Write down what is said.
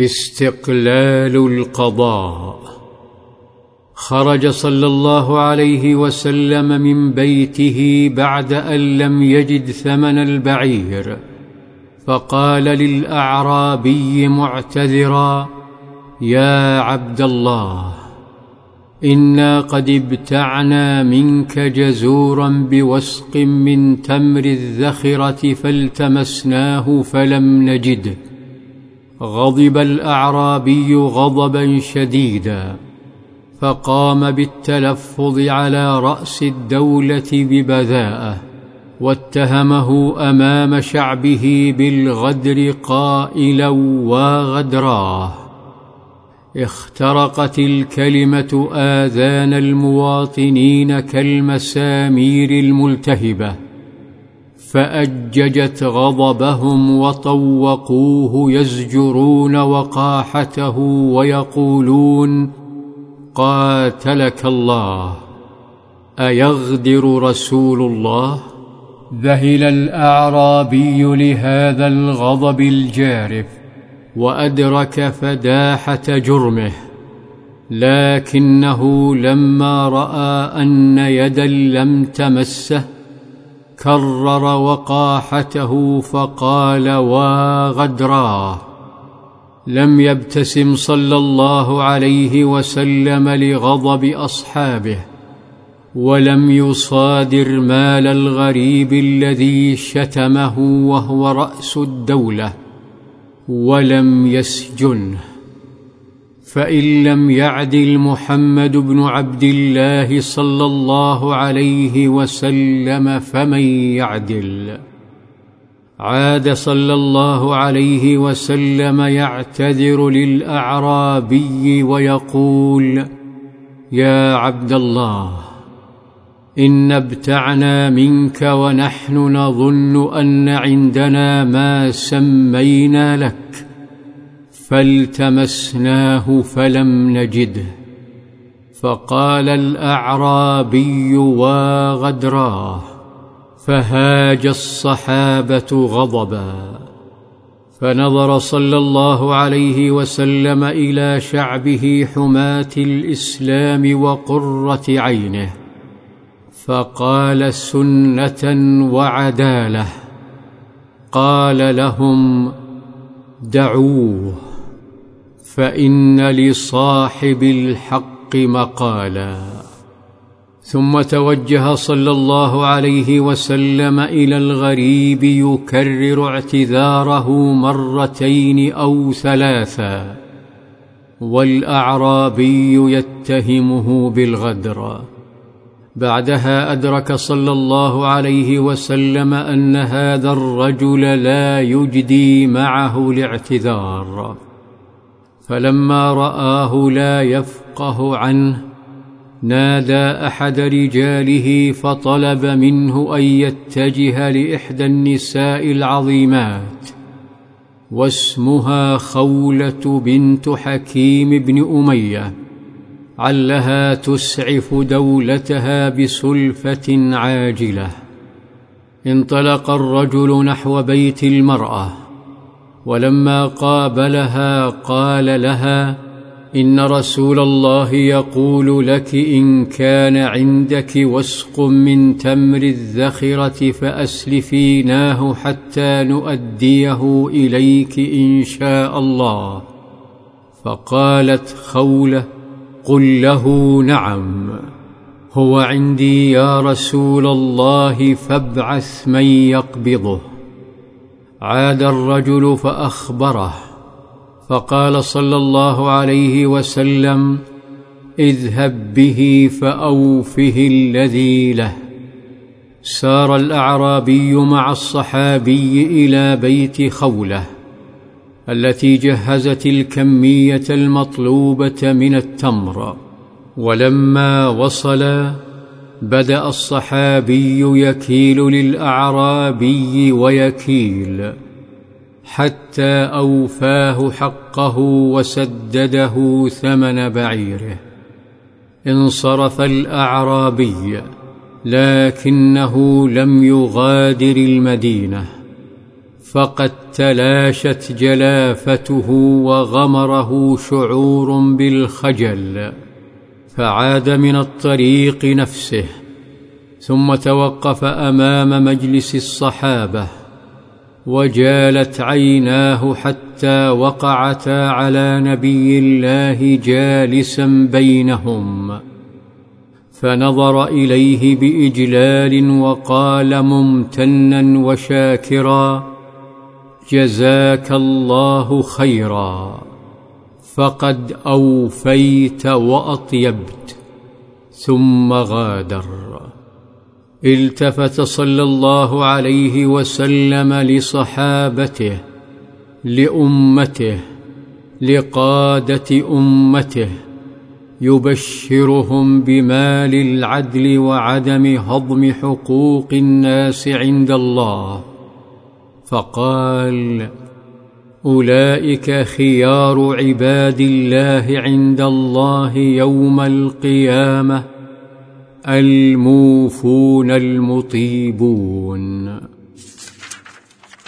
استقلال القضاء. خرج صلى الله عليه وسلم من بيته بعد أن لم يجد ثمن البعير فقال للأعرابي معتذرا يا عبد الله إنا قد ابتعنا منك جزورا بوسق من تمر الذخرة فالتمسناه فلم نجده غضب الأعرابي غضبا شديدا فقام بالتلفظ على رأس الدولة ببذاءة واتهمه أمام شعبه بالغدر قائلا واغدراه اخترقت الكلمة آذان المواطنين كالمسامير الملتهبة فأججت غضبهم وطوقوه يزجرون وقاحته ويقولون قاتلك الله أيغدر رسول الله؟ ذهل الأعرابي لهذا الغضب الجارف وأدرك فداحة جرمه لكنه لما رأى أن يدا لم تمسه كرر وقاحته فقال واغدراه لم يبتسم صلى الله عليه وسلم لغضب أصحابه ولم يصادر مال الغريب الذي شتمه وهو رأس الدولة ولم يسجنه فإن لم يعدل محمد بن عبد الله صلى الله عليه وسلم فمن يعدل. عاد صلى الله عليه وسلم يعتذر للأعرابي ويقول يا عبد الله إن ابتعنا منك ونحن نظن أن عندنا ما سمينا لك فالتمسناه فلم نجده فقال الأعرابي واغدراه فهاج الصحابة غضبا. فنظر صلى الله عليه وسلم إلى شعبه حماة الإسلام وقرة عينه فقال سنة وعدالة قال لهم دعوه. فإن لصاحب الحق مقالا. ثم توجه صلى الله عليه وسلم إلى الغريب يكرر اعتذاره مرتين أو ثلاثا والأعرابي يتهمه بالغدر. بعدها أدرك صلى الله عليه وسلم أن هذا الرجل لا يجدي معه الاعتذار. فلما رآه لا يفقه عنه نادى أحد رجاله فطلب منه أن يتجه لإحدى النساء العظيمات واسمها خولة بنت حكيم بن أمية علها تسعف دولتها بسلفة عاجلة. انطلق الرجل نحو بيت المرأة. ولما قابلها قال لها إن رسول الله يقول لك إن كان عندك وسق من تمر الذخرة فاسلفيناه حتى نؤديه إليك إن شاء الله. فقالت خوله قل له نعم. هو عندي يا رسول الله فابعث من يقبضه. عاد الرجل فأخبره فقال صلى الله عليه وسلم اذهب به فأوفه الذي له. سار الأعرابي مع الصحابي إلى بيت خوله التي جهزت الكمية المطلوبة من التمر ولما وصلا بدأ الصحابي يكيل للأعرابي ويكيل حتى أوفاه حقه وسدده ثمن بعيره. انصرف الأعرابي لكنه لم يغادر المدينة فقد تلاشت جلافته وغمره شعور بالخجل. فعاد من الطريق نفسه ثم توقف أمام مجلس الصحابة وجالت عيناه حتى وقعتا على نبي الله جالسا بينهم. فنظر إليه بإجلال وقال ممتنا وشاكرا جزاك الله خيرا. فقد أوفيت وأطيبت ثم غادر. التفت صلى الله عليه وسلم لصحابته لأمته لقادة أمته يبشرهم بمال العدل وعدم هضم حقوق الناس عند الله. فقال أولئك خيار عباد الله عند الله يوم القيامة الموفون المطيبون.